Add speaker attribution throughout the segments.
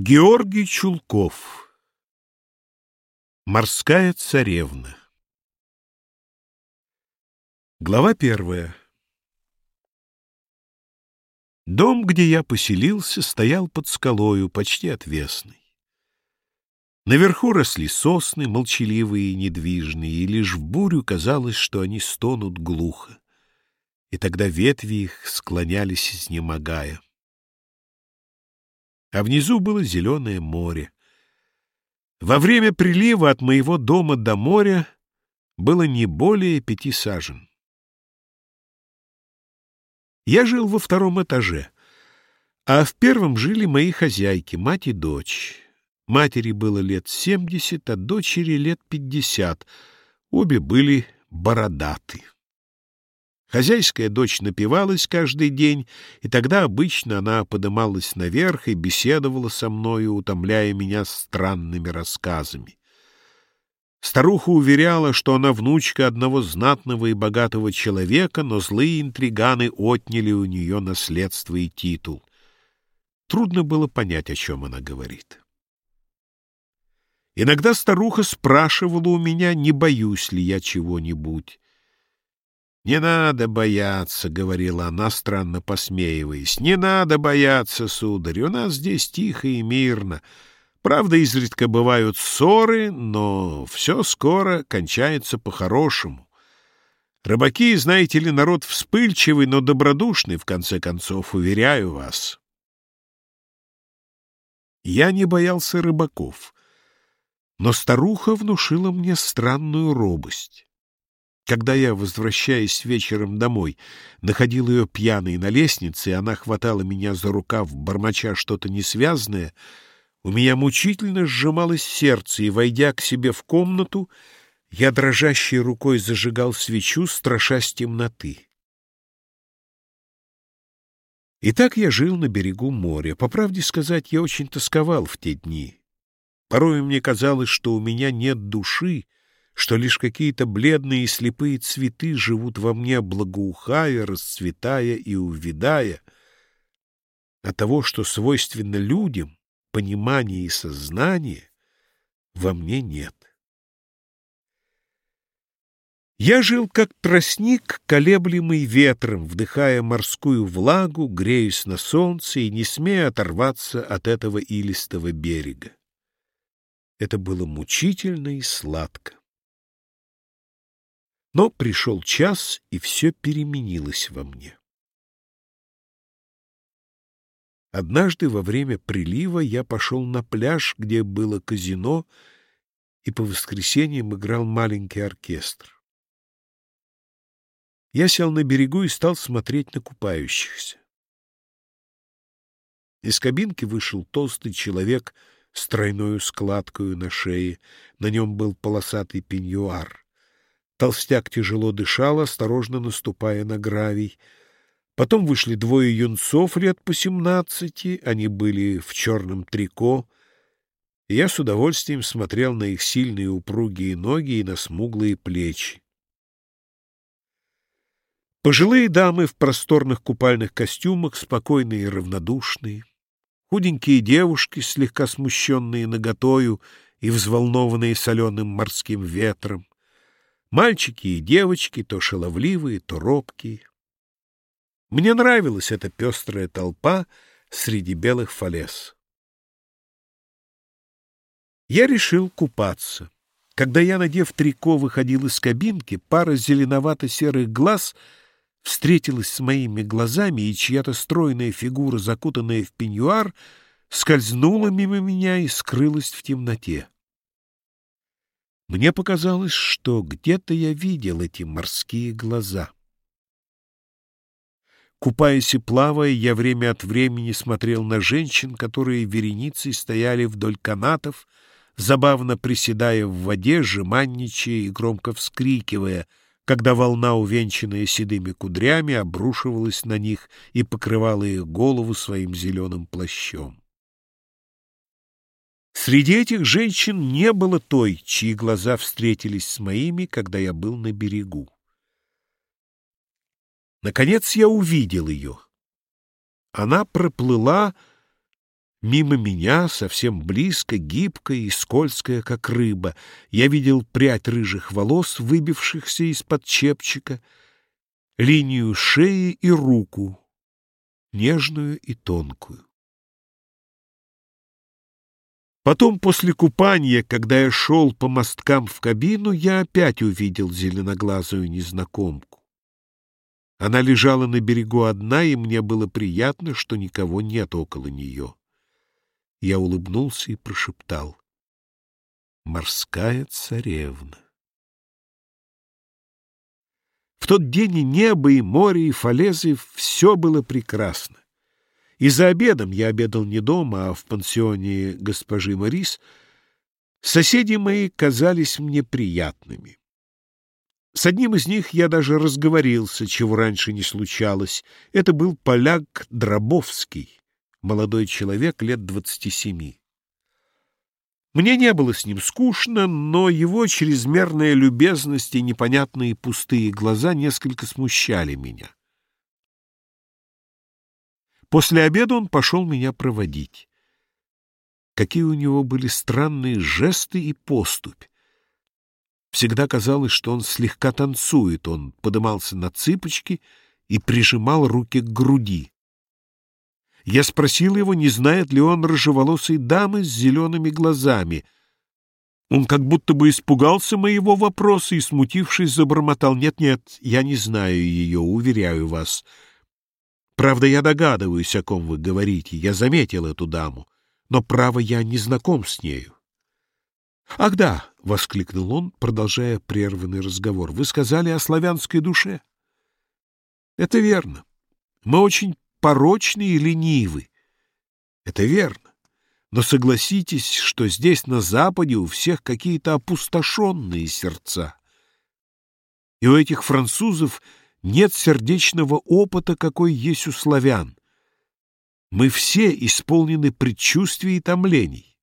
Speaker 1: Георгий Чулков. Морская царевна. Глава первая. Дом, где я поселился, стоял под скалою, почти отвесный. Наверху росли сосны, молчаливые и недвижные, и лишь в бурю казалось, что они стонут глухо, и тогда ветви их склонялись, изнемогая а внизу было зеленое море. Во время прилива от моего дома до моря было не более пяти сажен. Я жил во втором этаже, а в первом жили мои хозяйки, мать и дочь. Матери было лет семьдесят, а дочери лет пятьдесят. Обе были бородаты. Хозяйская дочь напивалась каждый день, и тогда обычно она подымалась наверх и беседовала со мною, утомляя меня странными рассказами. Старуха уверяла, что она внучка одного знатного и богатого человека, но злые интриганы отняли у нее наследство и титул. Трудно было понять, о чем она говорит. Иногда старуха спрашивала у меня, не боюсь ли я чего-нибудь. «Не надо бояться», — говорила она, странно посмеиваясь. «Не надо бояться, сударь, у нас здесь тихо и мирно. Правда, изредка бывают ссоры, но все скоро кончается по-хорошему. Рыбаки, знаете ли, народ вспыльчивый, но добродушный, в конце концов, уверяю вас». Я не боялся рыбаков, но старуха внушила мне странную робость. Когда я, возвращаясь вечером домой, находил ее пьяной на лестнице, и она хватала меня за рукав, бормоча что-то несвязное, у меня мучительно сжималось сердце, и, войдя к себе в комнату, я дрожащей рукой зажигал свечу, страшась темноты. И так я жил на берегу моря. По правде сказать, я очень тосковал в те дни. Порой мне казалось, что у меня нет души, что лишь какие-то бледные и слепые цветы живут во мне, благоухая, расцветая и увядая, а того, что свойственно людям, понимание и сознание, во мне нет. Я жил как тростник, колеблемый ветром, вдыхая морскую влагу, греясь на солнце и не смея оторваться от этого илистого берега. Это было мучительно и сладко. Но пришел час, и все переменилось во мне. Однажды во время прилива я пошел на пляж, где было казино, и по воскресеньям играл маленький оркестр. Я сел на берегу и стал смотреть на купающихся. Из кабинки вышел толстый человек с тройной складкой на шее. На нем был полосатый пеньюар. Толстяк тяжело дышал, осторожно наступая на гравий. Потом вышли двое юнцов лет по семнадцати, они были в черном трико, я с удовольствием смотрел на их сильные упругие ноги и на смуглые плечи. Пожилые дамы в просторных купальных костюмах, спокойные и равнодушные, худенькие девушки, слегка смущенные наготою и взволнованные соленым морским ветром, Мальчики и девочки, то шаловливые, то робкие. Мне нравилась эта пестрая толпа среди белых фалес. Я решил купаться. Когда я, надев трико, выходил из кабинки, пара зеленовато-серых глаз встретилась с моими глазами, и чья-то стройная фигура, закутанная в пеньюар, скользнула мимо меня и скрылась в темноте. Мне показалось, что где-то я видел эти морские глаза. Купаясь и плавая, я время от времени смотрел на женщин, которые вереницей стояли вдоль канатов, забавно приседая в воде, жеманничая и громко вскрикивая, когда волна, увенчанная седыми кудрями, обрушивалась на них и покрывала их голову своим зеленым плащом. Среди этих женщин не было той, чьи глаза встретились с моими, когда я был на берегу. Наконец я увидел ее. Она проплыла Мимо меня, совсем близко, гибкая и скользкая, как рыба, я видел прядь рыжих волос, выбившихся из-под чепчика, линию шеи и руку, нежную и тонкую. Потом, после купания, когда я шел по мосткам в кабину, я опять увидел зеленоглазую незнакомку. Она лежала на берегу одна, и мне было приятно, что никого нет около нее. Я улыбнулся и прошептал. «Морская царевна». В тот день и небо, и море, и фалезы — все было прекрасно. И за обедом, я обедал не дома, а в пансионе госпожи Марис, соседи мои казались мне приятными. С одним из них я даже разговорился, чего раньше не случалось. Это был поляк Дробовский, молодой человек лет двадцати семи. Мне не было с ним скучно, но его чрезмерная любезность и непонятные пустые глаза несколько смущали меня. После обеда он пошел меня проводить. Какие у него были странные жесты и поступь. Всегда казалось, что он слегка танцует, он подымался на цыпочки и прижимал руки к груди. Я спросил его, не знает ли он рыжеволосой дамы с зелеными глазами. Он как будто бы испугался моего вопроса и, смутившись, забормотал. «Нет-нет, я не знаю ее, уверяю вас». Правда, я догадываюсь, о ком вы говорите. Я заметил эту даму. Но, право, я не знаком с нею. — Ах да! — воскликнул он, продолжая прерванный разговор. — Вы сказали о славянской душе. — Это верно. Мы очень порочны и ленивы. Это верно. Но согласитесь, что здесь, на Западе, у всех какие-то опустошенные сердца. И у этих французов нет сердечного опыта, какой есть у славян. Мы все исполнены предчувствий и томлений.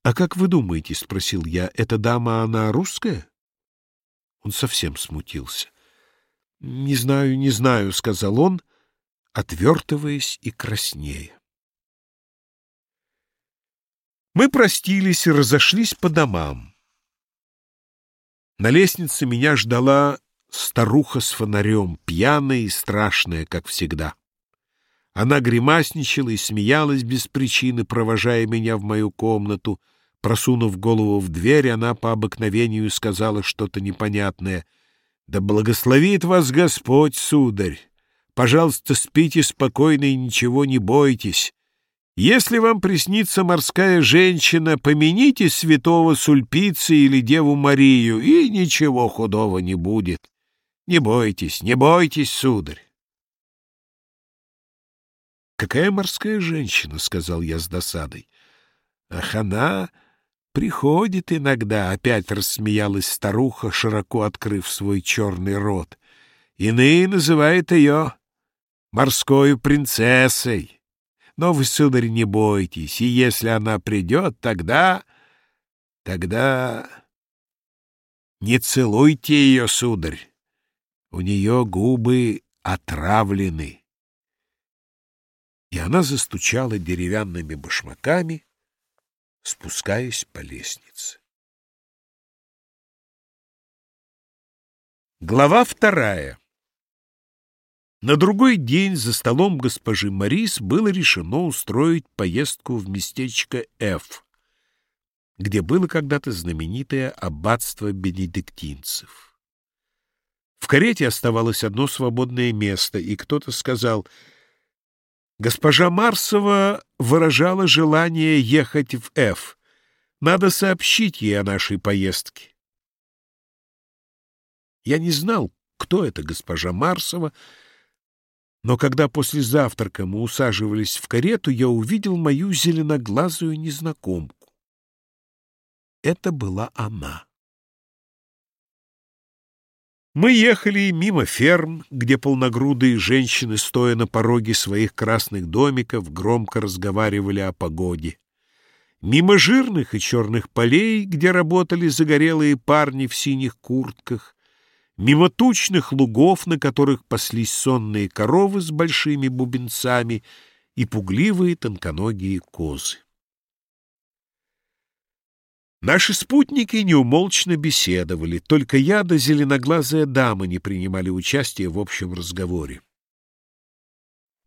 Speaker 1: — А как вы думаете, — спросил я, — эта дама, она русская? Он совсем смутился. — Не знаю, не знаю, — сказал он, отвертываясь и краснея. Мы простились и разошлись по домам. На лестнице меня ждала старуха с фонарем, пьяная и страшная, как всегда. Она гримасничала и смеялась без причины, провожая меня в мою комнату. Просунув голову в дверь, она по обыкновению сказала что-то непонятное. «Да благословит вас Господь, сударь! Пожалуйста, спите спокойно и ничего не бойтесь. Если вам приснится морская женщина, помяните святого Сульпица или Деву Марию, и ничего худого не будет. Не бойтесь, не бойтесь, сударь. «Какая морская женщина?» — сказал я с досадой. «Ах, она приходит иногда», — опять рассмеялась старуха, широко открыв свой черный рот. «Иные называют ее морской принцессой». Но вы, сударь, не бойтесь, и если она придет, тогда... тогда... Не целуйте ее, сударь. У нее губы отравлены. И она застучала деревянными башмаками, спускаясь по лестнице. Глава вторая на другой день за столом госпожи Марис было решено устроить поездку в местечко Ф, где было когда-то знаменитое аббатство бенедиктинцев. В карете оставалось одно свободное место, и кто-то сказал, «Госпожа Марсова выражала желание ехать в Ф. Надо сообщить ей о нашей поездке». Я не знал, кто это госпожа Марсова, но когда после завтрака мы усаживались в карету, я увидел мою зеленоглазую незнакомку. Это была она. Мы ехали мимо ферм, где полногрудые женщины, стоя на пороге своих красных домиков, громко разговаривали о погоде. Мимо жирных и черных полей, где работали загорелые парни в синих куртках, мимо тучных лугов, на которых паслись сонные коровы с большими бубенцами, и пугливые тонконогие козы. Наши спутники неумолчно беседовали, только я да зеленоглазая дама не принимали участия в общем разговоре.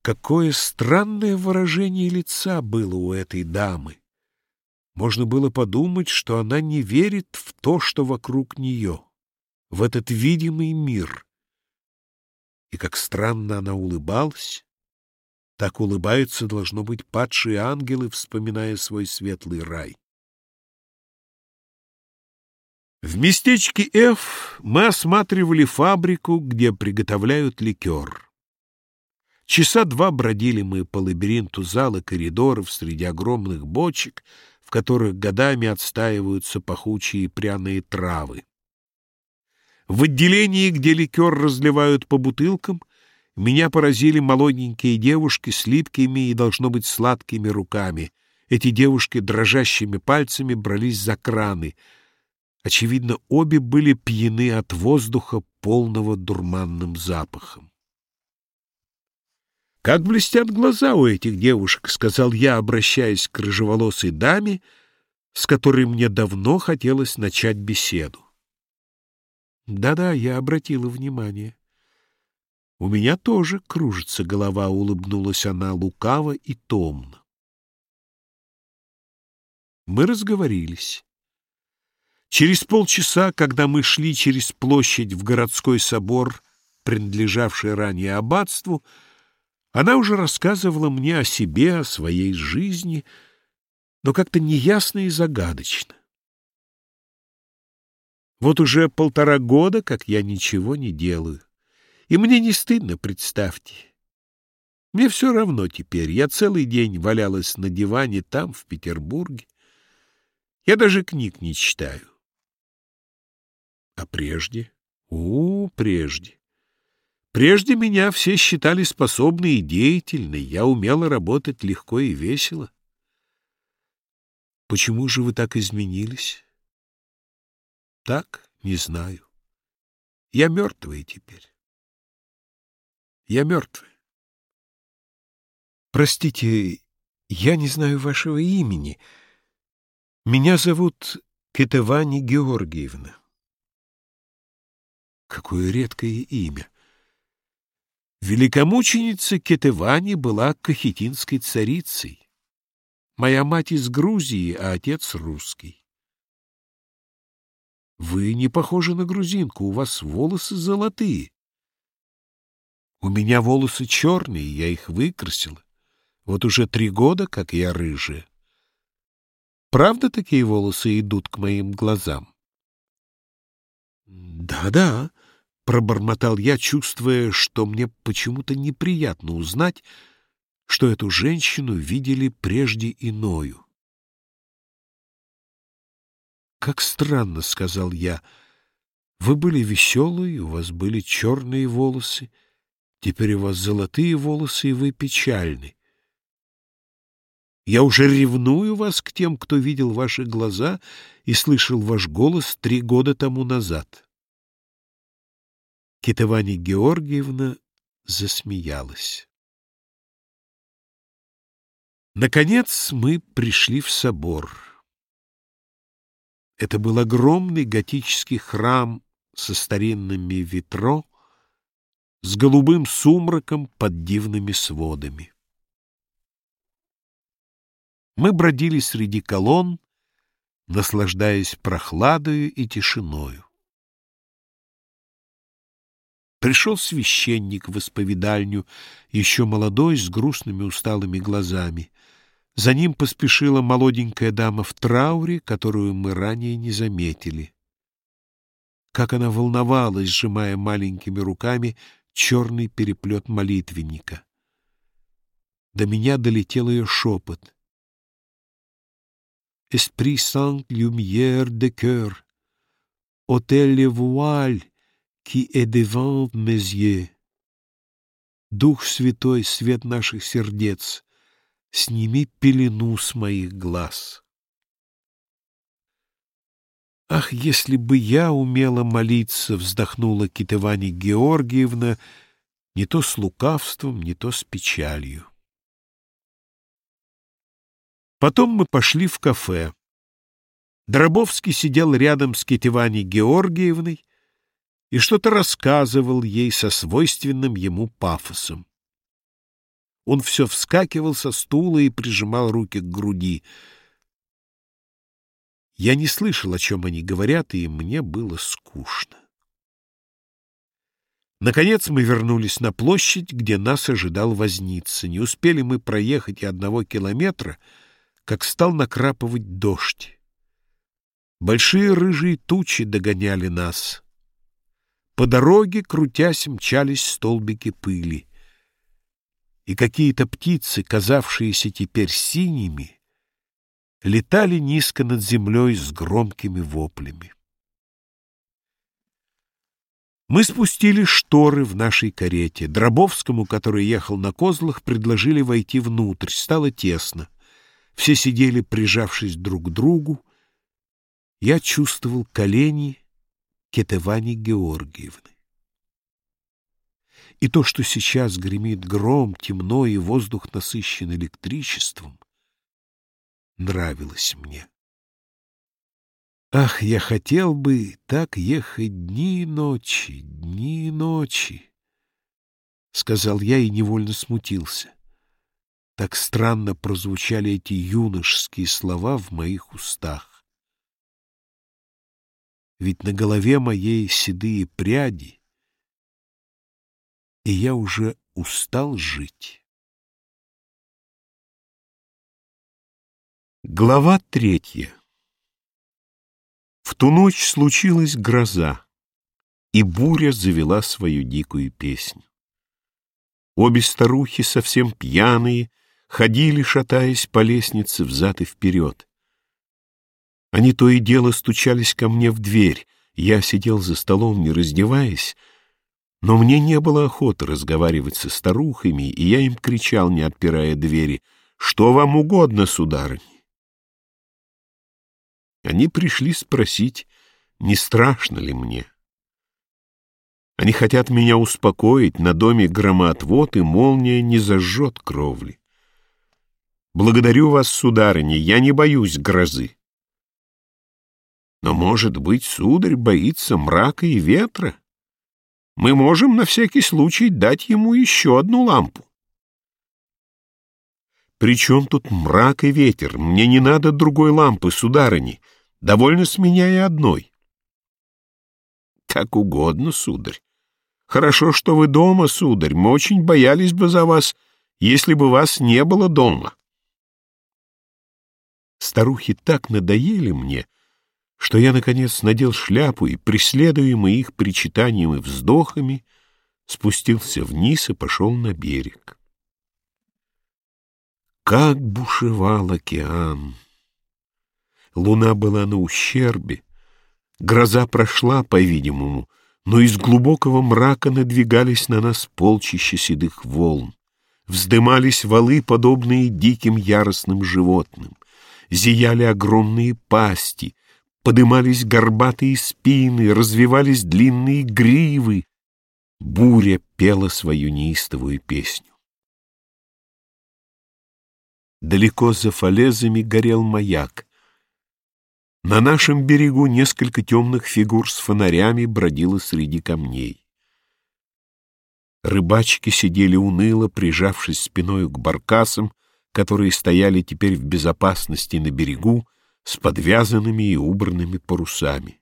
Speaker 1: Какое странное выражение лица было у этой дамы! Можно было подумать, что она не верит в то, что вокруг нее, в этот видимый мир. И как странно она улыбалась, так улыбаются, должно быть, падшие ангелы, вспоминая свой светлый рай. В местечке F мы осматривали фабрику, где приготовляют ликер. Часа два бродили мы по лабиринту зала коридоров среди огромных бочек, в которых годами отстаиваются пахучие пряные травы. В отделении, где ликер разливают по бутылкам, меня поразили молоденькие девушки с липкими и, должно быть, сладкими руками. Эти девушки дрожащими пальцами брались за краны — Очевидно, обе были пьяны от воздуха, полного дурманным запахом. «Как блестят глаза у этих девушек», — сказал я, обращаясь к рыжеволосой даме, с которой мне давно хотелось начать беседу. «Да-да, я обратила внимание». «У меня тоже кружится голова», — улыбнулась она лукаво и томно. Мы разговорились. Через полчаса, когда мы шли через площадь в городской собор, принадлежавший ранее аббатству, она уже рассказывала мне о себе, о своей жизни, но как-то неясно и загадочно. Вот уже полтора года, как я ничего не делаю. И мне не стыдно, представьте. Мне все равно теперь. Я целый день валялась на диване там, в Петербурге. Я даже книг не читаю. А прежде? У, прежде. Прежде меня все считали способной и деятельной, я умела работать легко и весело. Почему же вы так изменились? Так, не знаю. Я мертвая теперь. Я мертвая. Простите, я не знаю вашего имени. Меня зовут Кетевани Георгиевна. Какое редкое имя! Великомученица Кетевани была кахетинской царицей. Моя мать из Грузии, а отец русский. Вы не похожи на грузинку, у вас волосы золотые. У меня волосы черные, я их выкрасила. Вот уже три года, как я рыжая. Правда такие волосы идут к моим глазам? Да-да, — пробормотал я, чувствуя, что мне почему-то неприятно узнать, что эту женщину видели прежде иною. «Как странно», — сказал я, — «вы были веселые, у вас были черные волосы, теперь у вас золотые волосы, и вы печальны. Я уже ревную вас к тем, кто видел ваши глаза и слышал ваш голос три года тому назад». Китовани Георгиевна засмеялась. Наконец мы пришли в собор. Это был огромный готический храм со старинными витро, с голубым сумраком под дивными сводами. Мы бродили среди колонн, наслаждаясь прохладою и тишиною. Пришел священник в исповедальню, еще молодой, с грустными усталыми глазами. За ним поспешила молоденькая дама в трауре, которую мы ранее не заметили. Как она волновалась, сжимая маленькими руками черный переплет молитвенника. До меня долетел ее шепот. «Esprit Saint Lumière de cœur, Hôtel les voiles, qui est devant mes yeux. Дух Святой, свет наших сердец, сними пелену с моих глаз. Ах, если бы я умела молиться, вздохнула Китывани Георгиевна, не то с лукавством, не то с печалью. Потом мы пошли в кафе. Дробовский сидел рядом с Кетеваней Георгиевной и что-то рассказывал ей со свойственным ему пафосом. Он все вскакивал со стула и прижимал руки к груди. Я не слышал, о чем они говорят, и мне было скучно. Наконец мы вернулись на площадь, где нас ожидал возница. Не успели мы проехать и одного километра, как стал накрапывать дождь. Большие рыжие тучи догоняли нас. По дороге, крутясь, мчались столбики пыли и какие-то птицы, казавшиеся теперь синими, летали низко над землей с громкими воплями. Мы спустили шторы в нашей карете. Дробовскому, который ехал на козлах, предложили войти внутрь. Стало тесно. Все сидели, прижавшись друг к другу. Я чувствовал колени Кетевани Георгиевны. И то, что сейчас гремит гром, темно и воздух насыщен электричеством, нравилось мне. Ах, я хотел бы так ехать дни и ночи, дни и ночи, — сказал я и невольно смутился. Так странно прозвучали эти юношеские слова в моих устах. Ведь на голове моей седые пряди — и я уже устал жить. Глава третья В ту ночь случилась гроза, и буря завела свою дикую песню. Обе старухи, совсем пьяные, ходили, шатаясь по лестнице взад и вперед. Они то и дело стучались ко мне в дверь. Я сидел за столом, не раздеваясь, но мне не было охоты разговаривать со старухами, и я им кричал, не отпирая двери, «Что вам угодно, сударыня?» Они пришли спросить, не страшно ли мне. Они хотят меня успокоить, на доме громоотвод, и молния не зажжет кровли. Благодарю вас, сударыня, я не боюсь грозы. Но, может быть, сударь боится мрака и ветра? Мы можем на всякий случай дать ему еще одну лампу. При чем тут мрак и ветер? Мне не надо другой лампы, сударыни. Довольно с меня и одной. Как угодно, сударь. Хорошо, что вы дома, сударь. Мы очень боялись бы за вас, если бы вас не было дома. Старухи так надоели мне, что я, наконец, надел шляпу и, преследуемый их причитанием и вздохами, спустился вниз и пошел на берег. Как бушевал океан! Луна была на ущербе, гроза прошла, по-видимому, но из глубокого мрака надвигались на нас полчища седых волн. Вздымались валы, подобные диким яростным животным. Зияли огромные пасти, подымались горбатые спины, развивались длинные гривы. Буря пела свою неистовую песню. Далеко за фалезами горел маяк. На нашем берегу несколько темных фигур с фонарями бродило среди камней. Рыбачки сидели уныло, прижавшись спиной к баркасам, которые стояли теперь в безопасности на берегу, с подвязанными и убранными парусами.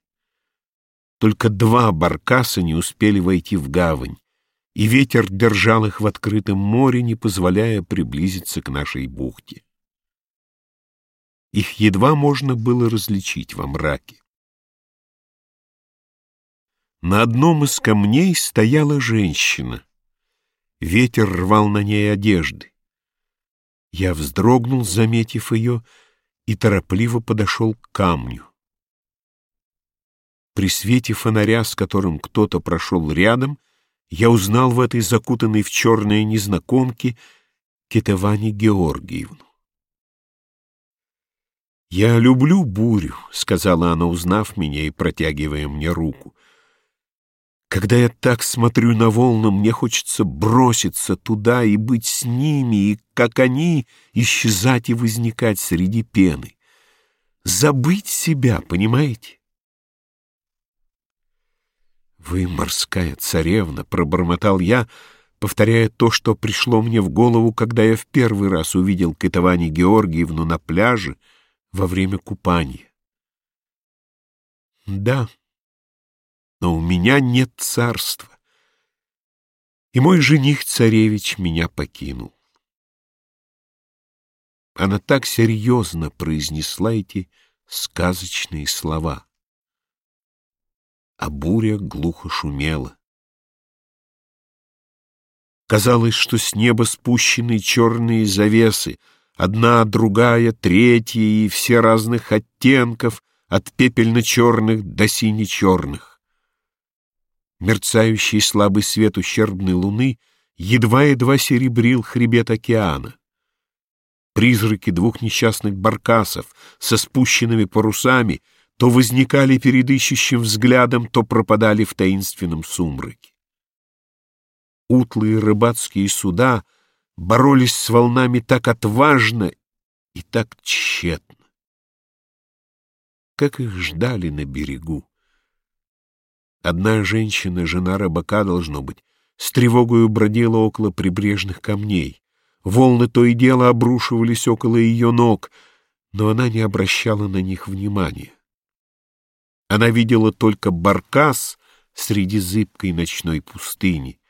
Speaker 1: Только два баркаса не успели войти в гавань, и ветер держал их в открытом море, не позволяя приблизиться к нашей бухте. Их едва можно было различить во мраке. На одном из камней стояла женщина. Ветер рвал на ней одежды. Я вздрогнул, заметив ее, — и торопливо подошел к камню. При свете фонаря, с которым кто-то прошел рядом, я узнал в этой закутанной в черные незнакомке Кетеване Георгиевну. «Я люблю бурю», — сказала она, узнав меня и протягивая мне руку. Когда я так смотрю на волны, мне хочется броситься туда и быть с ними, и, как они, исчезать и возникать среди пены. Забыть себя, понимаете? «Вы морская царевна», — пробормотал я, повторяя то, что пришло мне в голову, когда я в первый раз увидел Китовани Георгиевну на пляже во время купания. «Да», но у меня нет царства. И мой жених-царевич меня покинул. Она так серьезно произнесла эти сказочные слова. А буря глухо шумела. Казалось, что с неба спущены черные завесы, одна, другая, третья и все разных оттенков, от пепельно-черных до сине-черных. Мерцающий слабый свет ущербной луны едва-едва серебрил хребет океана. Призраки двух несчастных баркасов со спущенными парусами то возникали перед ищущим взглядом, то пропадали в таинственном сумраке. Утлые рыбацкие суда боролись с волнами так отважно и так тщетно. Как их ждали на берегу. Одна женщина, жена рыбака, должно быть, с тревогою бродила около прибрежных камней. Волны то и дело обрушивались около ее ног, но она не обращала на них внимания. Она видела только баркас среди зыбкой ночной пустыни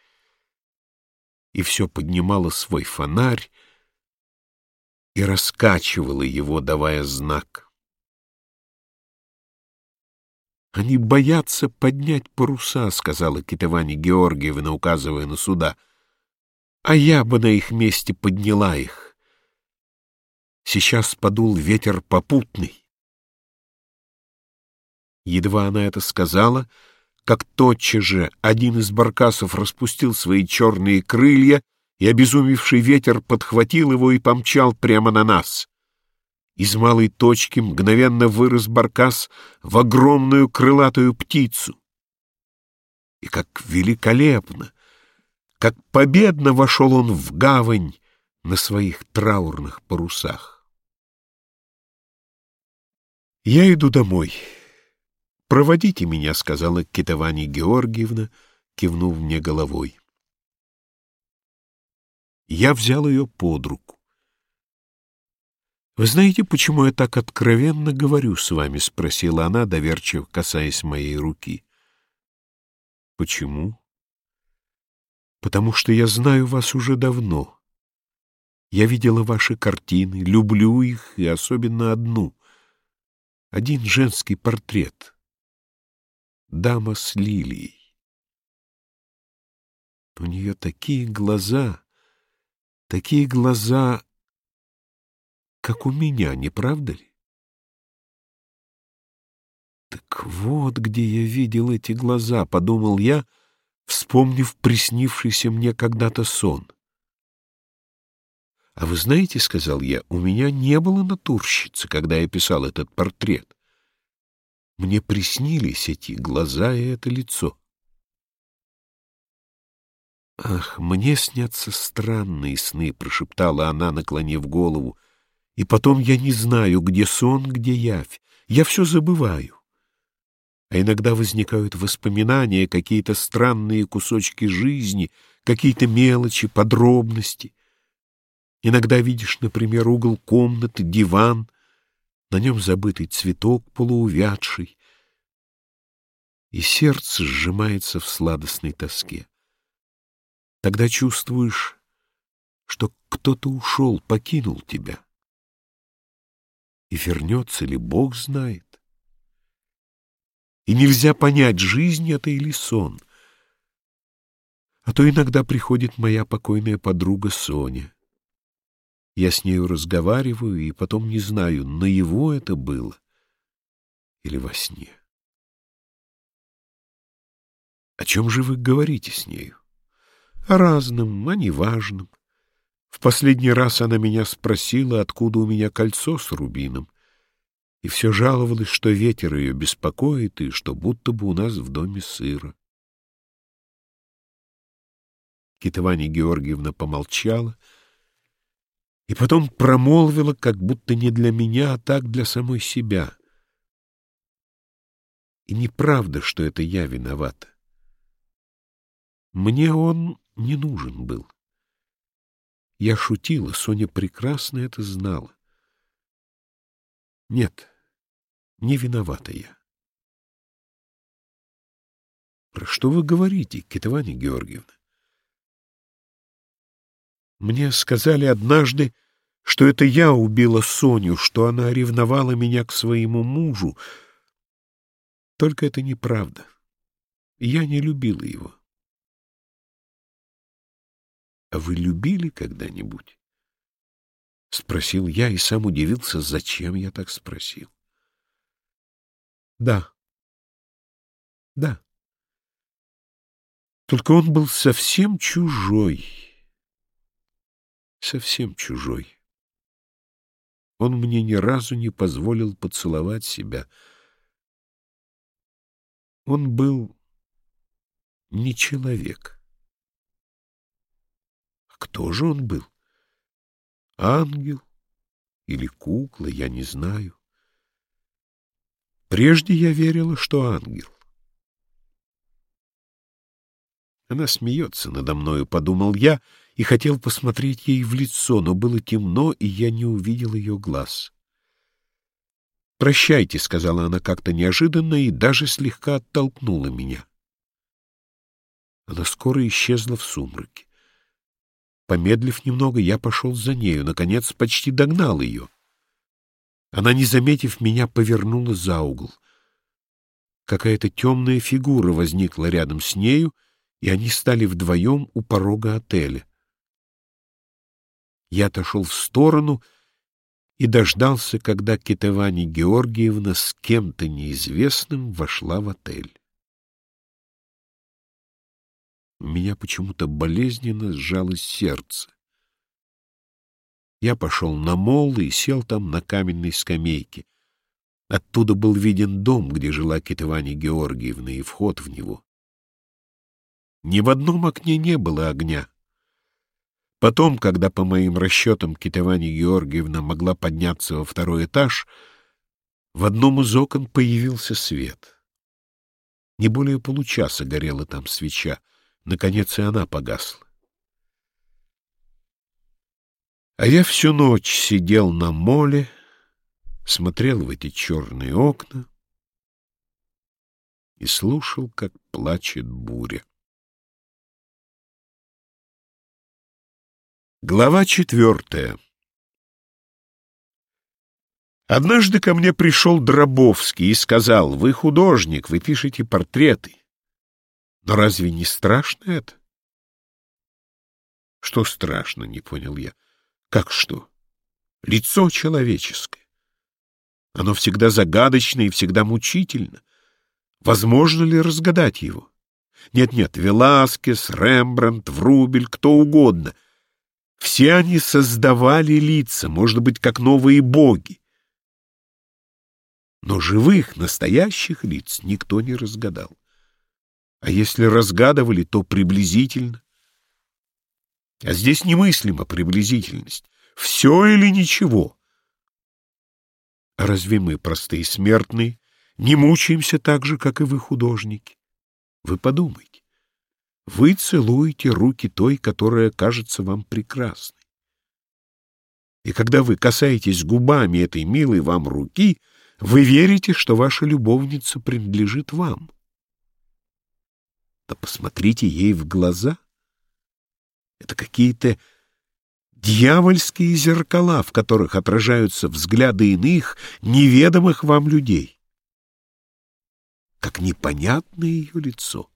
Speaker 1: и все поднимала свой фонарь и раскачивала его, давая знак. «Они боятся поднять паруса», — сказала Китовани Георгиевна, указывая на суда. «А я бы на их месте подняла их. Сейчас подул ветер попутный». Едва она это сказала, как тотчас же один из баркасов распустил свои черные крылья, и обезумевший ветер подхватил его и помчал прямо на нас. Из малой точки мгновенно вырос баркас в огромную крылатую птицу. И как великолепно, как победно вошел он в гавань на своих траурных парусах. «Я иду домой. Проводите меня», — сказала Китовани Георгиевна, кивнув мне головой. Я взял ее под руку. «Вы знаете, почему я так откровенно говорю с вами?» — спросила она, доверчиво касаясь моей руки. «Почему?» «Потому что я знаю вас уже давно. Я видела ваши картины, люблю их, и особенно одну. Один женский портрет. Дама с лилией. У нее такие глаза, такие глаза как у меня, не правда ли? Так вот, где я видел эти глаза, — подумал я, вспомнив приснившийся мне когда-то сон. А вы знаете, — сказал я, — у меня не было натурщицы, когда я писал этот портрет. Мне приснились эти глаза и это лицо. «Ах, мне снятся странные сны», — прошептала она, наклонив голову. И потом я не знаю, где сон, где явь. Я все забываю. А иногда возникают воспоминания, какие-то странные кусочки жизни, какие-то мелочи, подробности. Иногда видишь, например, угол комнаты, диван, на нем забытый цветок полуувядший, и сердце сжимается в сладостной тоске. Тогда чувствуешь, что кто-то ушел, покинул тебя. И вернется ли, Бог знает. И нельзя понять, жизнь это или сон. А то иногда приходит моя покойная подруга Соня. Я с нею разговариваю, и потом не знаю, на его это было или во сне. О чем же вы говорите с нею? О разном, о неважном. В последний раз она меня спросила, откуда у меня кольцо с рубином, и все жаловалась, что ветер ее беспокоит и что будто бы у нас в доме сыро. Китываня Георгиевна помолчала и потом промолвила, как будто не для меня, а так для самой себя. И неправда, что это я виновата. Мне он не нужен был. Я шутила, Соня прекрасно это знала. Нет, не виновата я. Про что вы говорите, Китаваня Георгиевна? Мне сказали однажды, что это я убила Соню, что она ревновала меня к своему мужу. Только это неправда. Я не любила его. А вы любили когда-нибудь? Спросил я и сам удивился, зачем я так спросил. Да. Да. Только он был совсем чужой. Совсем чужой. Он мне ни разу не позволил поцеловать себя. Он был не человек. Кто же он был? Ангел или кукла, я не знаю. Прежде я верила, что ангел. Она смеется надо мною, подумал я, и хотел посмотреть ей в лицо, но было темно, и я не увидел ее глаз. «Прощайте», — сказала она как-то неожиданно и даже слегка оттолкнула меня. Она скоро исчезла в сумраке. Помедлив немного, я пошел за нею, наконец почти догнал ее. Она, не заметив меня, повернула за угол. Какая-то темная фигура возникла рядом с нею, и они стали вдвоем у порога отеля. Я отошел в сторону и дождался, когда Китавани Георгиевна с кем-то неизвестным вошла в отель. Меня почему-то болезненно сжалось сердце. Я пошел на мол и сел там на каменной скамейке. Оттуда был виден дом, где жила Китавани Георгиевна, и вход в него. Ни в одном окне не было огня. Потом, когда, по моим расчетам, Китавани Георгиевна могла подняться во второй этаж, в одном из окон появился свет. Не более получаса горела там свеча. Наконец и она погасла. А я всю ночь сидел на моле, смотрел в эти черные окна и слушал, как плачет буря. Глава четвертая Однажды ко мне пришел Дробовский и сказал, «Вы художник, вы пишете портреты. Но разве не страшно это?» «Что страшно?» — не понял я. «Как что? Лицо человеческое. Оно всегда загадочно и всегда мучительно. Возможно ли разгадать его? Нет-нет, Веласкес, Рембрандт, Врубель, кто угодно — все они создавали лица, может быть, как новые боги. Но живых, настоящих лиц никто не разгадал. А если разгадывали, то приблизительно. А здесь немыслима приблизительность. Все или ничего. А разве мы, простые смертные, не мучаемся так же, как и вы, художники? Вы подумайте. Вы целуете руки той, которая кажется вам прекрасной. И когда вы касаетесь губами этой милой вам руки, вы верите, что ваша любовница принадлежит вам. Да посмотрите ей в глаза. Это какие-то дьявольские зеркала, в которых отражаются взгляды иных, неведомых вам людей. Как непонятно ее лицо.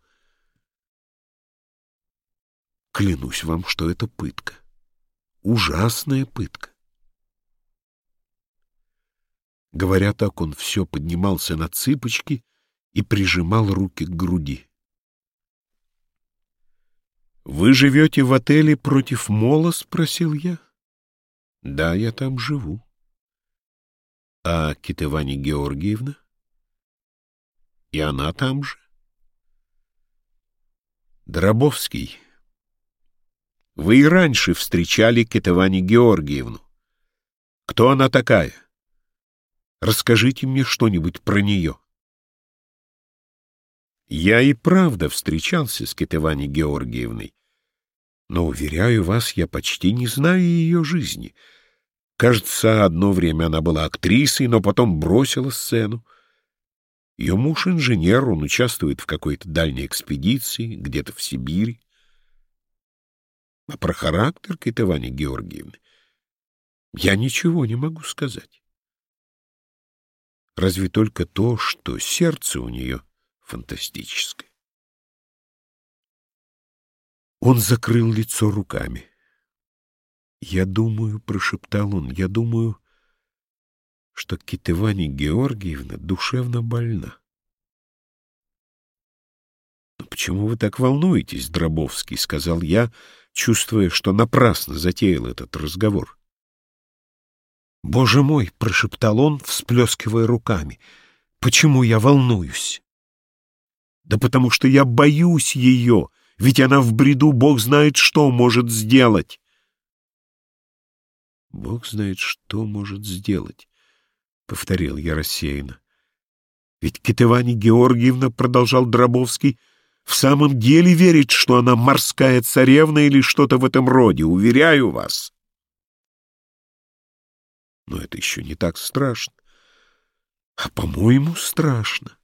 Speaker 1: Клянусь вам, что это пытка. Ужасная пытка. Говоря так, он все поднимался на цыпочки и прижимал руки к груди. «Вы живете в отеле против мола?» — спросил я. «Да, я там живу». «А Китывани Георгиевна?» «И она там же?» «Дробовский». Вы и раньше встречали Кетевани Георгиевну. Кто она такая? Расскажите мне что-нибудь про нее. Я и правда встречался с Кетевани Георгиевной, но, уверяю вас, я почти не знаю ее жизни. Кажется, одно время она была актрисой, но потом бросила сцену. Ее муж инженер, он участвует в какой-то дальней экспедиции, где-то в Сибири. А про характер Кетевани Георгиевны я ничего не могу сказать. Разве только то, что сердце у нее фантастическое. Он закрыл лицо руками. «Я думаю», — прошептал он, — «я думаю, что Китывани Георгиевна душевно больна». «Но почему вы так волнуетесь, Дробовский?» — сказал я, чувствуя, что напрасно затеял этот разговор. «Боже мой!» — прошептал он, всплескивая руками. «Почему я волнуюсь?» «Да потому что я боюсь ее, ведь она в бреду Бог знает что может сделать». «Бог знает, что может сделать», — повторил я рассеянно. «Ведь Кетевани Георгиевна, — продолжал Дробовский, — в самом деле верит, что она морская царевна или что-то в этом роде, уверяю вас». Но это еще не так страшно. А, по-моему, страшно.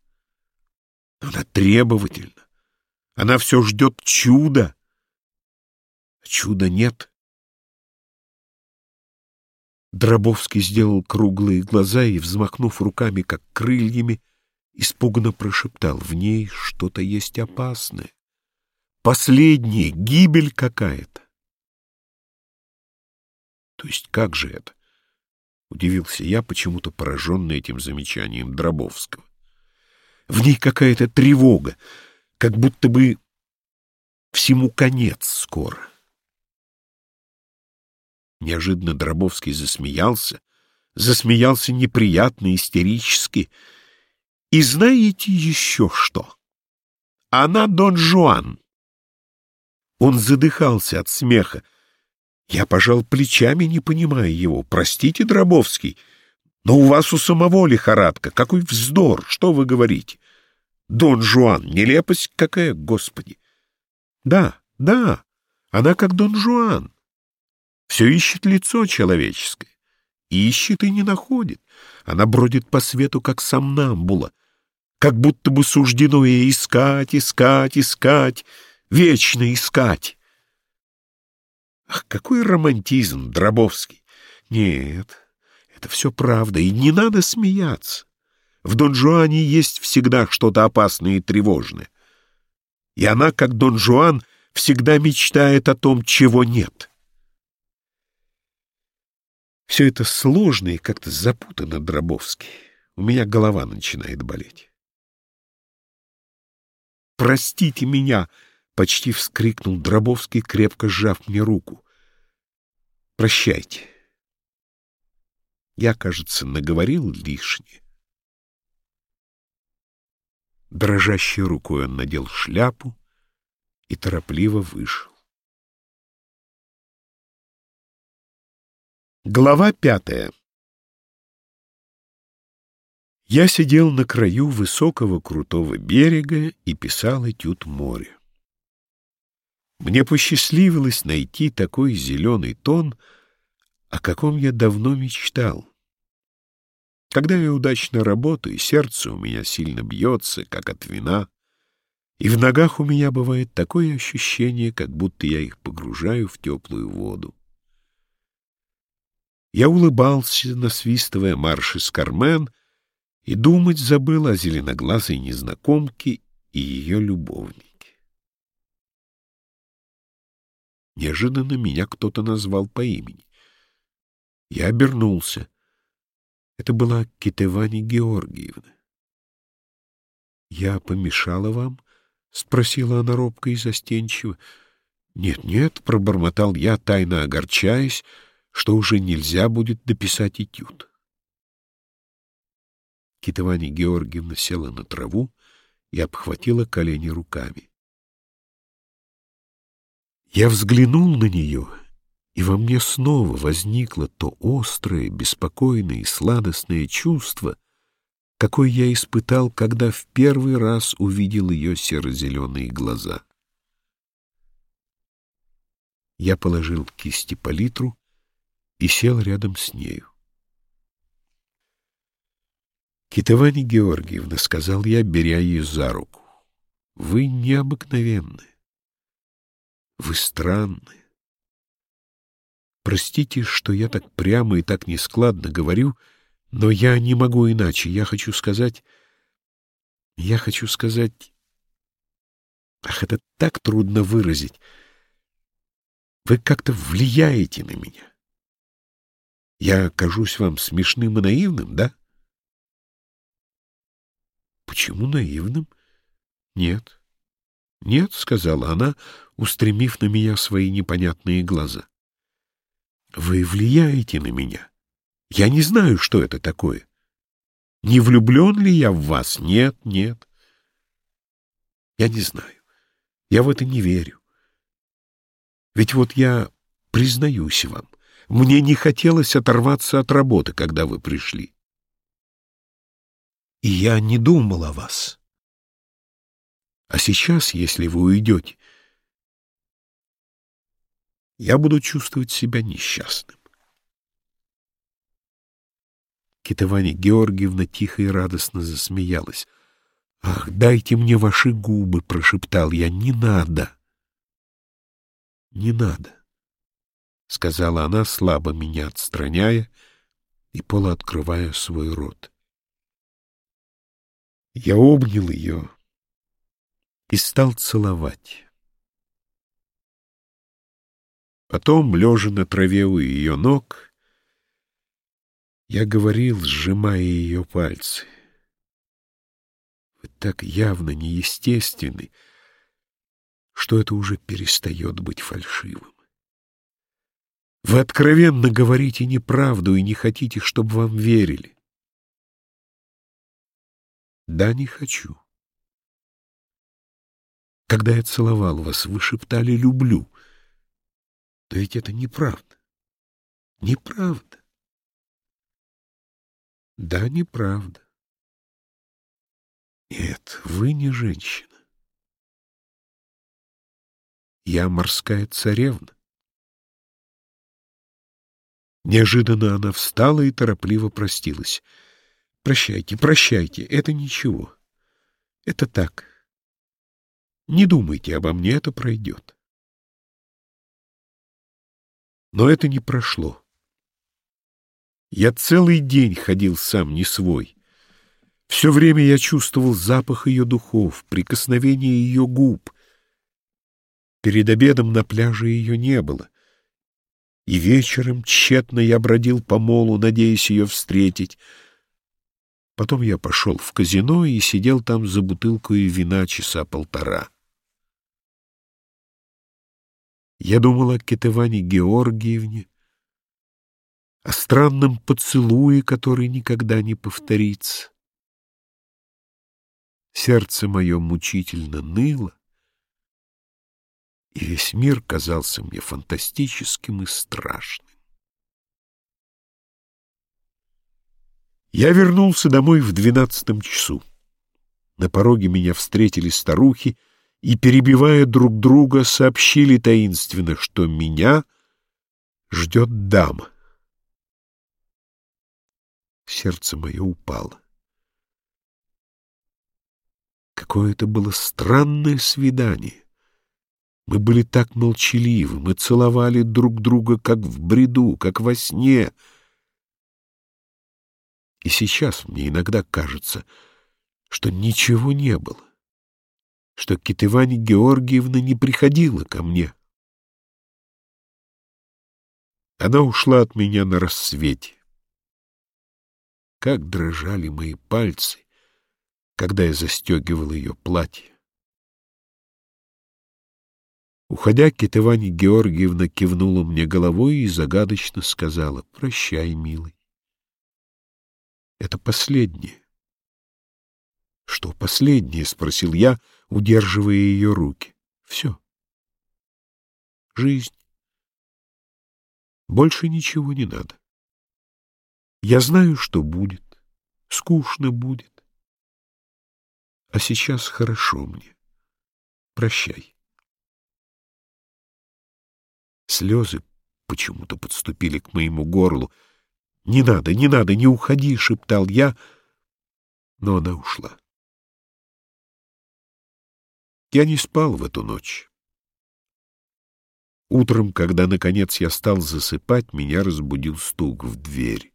Speaker 1: Она требовательна. Она все ждет чуда. А чуда нет. Дробовский сделал круглые глаза и, взмахнув руками, как крыльями, испуганно прошептал. В ней что-то есть опасное. Последняя гибель какая-то. То есть как же это? Удивился я, почему-то пораженный этим замечанием Дробовского. В ней какая-то тревога, как будто бы всему конец скоро. Неожиданно Дробовский засмеялся, засмеялся неприятно, истерически. И знаете еще что? Она Дон Жуан. Он задыхался от смеха, я пожал плечами, не понимая его. Простите, Дробовский, но у вас у самого лихорадка. Какой вздор! Что вы говорите? Дон Жуан, нелепость какая, господи! Да, да, она как Дон Жуан. Все ищет лицо человеческое. Ищет и не находит. Она бродит по свету, как сомнамбула, как будто бы суждено ей искать, искать, искать, вечно искать. Ах, какой романтизм, Дробовский! Нет, это все правда, и не надо смеяться. В Дон Жуане есть всегда что-то опасное и тревожное. И она, как Дон Жуан, всегда мечтает о том, чего нет. Все это сложно и как-то запутано, Дробовский. У меня голова начинает болеть. «Простите меня!» — почти вскрикнул Дробовский, крепко сжав мне руку. «Прощайте. Я, кажется, наговорил лишнее». Дрожащей рукой он надел шляпу и торопливо вышел. Глава пятая Я сидел на краю высокого крутого берега и писал этюд моря. Мне посчастливилось найти такой зеленый тон, о каком я давно мечтал. Когда я удачно работаю, сердце у меня сильно бьется, как от вина, и в ногах у меня бывает такое ощущение, как будто я их погружаю в теплую воду. Я улыбался, насвистывая марш из Кармен, и думать забыл о зеленоглазой незнакомке и ее любовнике. Неожиданно меня кто-то назвал по имени. Я обернулся. Это была Китевани Георгиевна. «Я помешала вам?» — спросила она робко и застенчиво. «Нет-нет», — пробормотал я, тайно огорчаясь, что уже нельзя будет дописать этюд. Китовани Георгиевна села на траву и обхватила колени руками. Я взглянул на нее, и во мне снова возникло то острое, беспокойное и сладостное чувство, какое я испытал, когда в первый раз увидел ее серо-зеленые глаза. Я положил кисти палитру и сел рядом с нею. «Китовани Георгиевна», — сказал я, беря ее за руку, — «вы необыкновенны. Вы странны. Простите, что я так прямо и так нескладно говорю, но я не могу иначе. Я хочу сказать... Я хочу сказать... Ах, это так трудно выразить. Вы как-то влияете на меня. Я кажусь вам смешным и наивным, да? Почему наивным? Нет. Нет, — сказала она, устремив на меня свои непонятные глаза. Вы влияете на меня. Я не знаю, что это такое. Не влюблен ли я в вас? Нет, нет. Я не знаю. Я в это не верю. Ведь вот я признаюсь вам, мне не хотелось оторваться от работы, когда вы пришли. И я не думал о вас. А сейчас, если вы уйдете, я буду чувствовать себя несчастным. Китовани Георгиевна тихо и радостно засмеялась. «Ах, дайте мне ваши губы!» — прошептал я. «Не надо!» «Не надо!» — сказала она, слабо меня отстраняя и полуоткрывая свой рот. Я обнял ее и стал целовать. Потом, лежа на траве у ее ног, я говорил, сжимая ее пальцы. Вы так явно неестественны, что это уже перестает быть фальшивым. Вы откровенно говорите неправду и не хотите, чтобы вам верили. Да, не хочу. Когда я целовал вас, вы шептали «люблю». Но ведь это неправда. Неправда. Да, неправда. Нет, вы не женщина. Я морская царевна. Неожиданно она встала и торопливо простилась. Прощайте, прощайте, это ничего. Это так. Не думайте обо мне, это пройдет. Но это не прошло. Я целый день ходил сам не свой. Все время я чувствовал запах ее духов, прикосновение ее губ. Перед обедом на пляже ее не было. И вечером тщетно я бродил по молу, надеясь ее встретить. Потом я пошел в казино и сидел там за бутылкой вина часа полтора. Я думал о Кетеване Георгиевне, о странном поцелуе, который никогда не повторится. Сердце мое мучительно ныло, и весь мир казался мне фантастическим и страшным. Я вернулся домой в двенадцатом часу. На пороге меня встретили старухи, и, перебивая друг друга, сообщили таинственно, что меня ждет дама. Сердце мое упало. Какое это было странное свидание. Мы были так молчаливы, мы целовали друг друга, как в бреду, как во сне. И сейчас мне иногда кажется, что ничего не было что Китывани Георгиевна не приходила ко мне. Она ушла от меня на рассвете. Как дрожали мои пальцы, когда я застегивал ее платье. Уходя, Китывани Георгиевна кивнула мне головой и загадочно сказала «Прощай, милый». Это последнее. «Что последнее?» — спросил я, удерживая ее руки. Все. жизнь. Больше ничего не надо. Я знаю, что будет. Скучно будет. А сейчас хорошо мне. Прощай. Слезы почему-то подступили к моему горлу. «Не надо, не надо, не уходи!» — шептал я, но она ушла. Я не спал в эту ночь. Утром, когда, наконец, я стал засыпать, меня разбудил стук в дверь.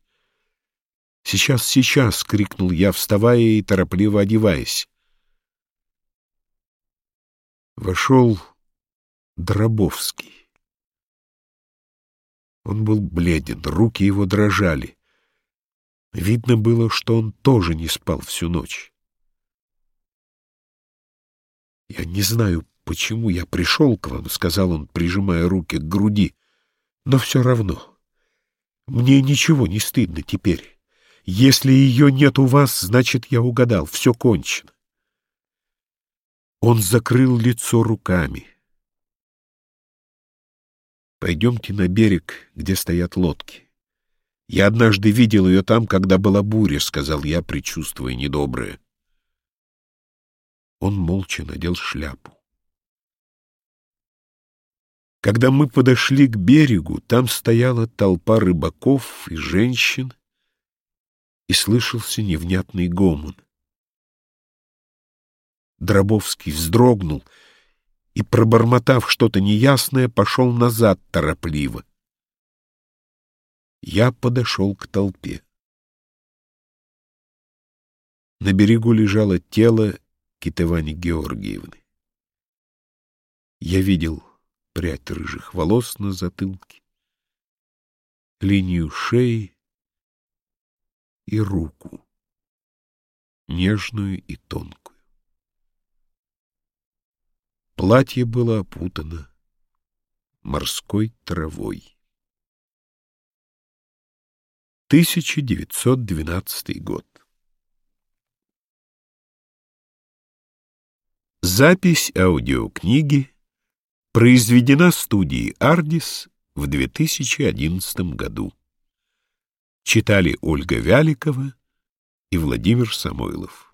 Speaker 1: «Сейчас, сейчас!» — крикнул я, вставая и торопливо одеваясь. Вошел Дробовский. Он был бледен, руки его дрожали. Видно было, что он тоже не спал всю ночь. «Я не знаю, почему я пришел к вам», — сказал он, прижимая руки к груди, — «но все равно. Мне ничего не стыдно теперь. Если ее нет у вас, значит, я угадал, все кончено». Он закрыл лицо руками. «Пойдемте на берег, где стоят лодки. Я однажды видел ее там, когда была буря», — сказал я, предчувствуя недоброе. Он молча надел шляпу. Когда мы подошли к берегу, там стояла толпа рыбаков и женщин, и слышался невнятный гомон. Дробовский вздрогнул и, пробормотав что-то неясное, пошел назад торопливо. Я подошел к толпе. На берегу лежало тело Китывани Георгиевны. Я видел прядь рыжих волос на затылке, линию шеи и руку, нежную и тонкую. Платье было опутано морской травой. 1912 год. Запись аудиокниги произведена студией «Ардис» в 2011 году. Читали Ольга Вяликова и Владимир Самойлов.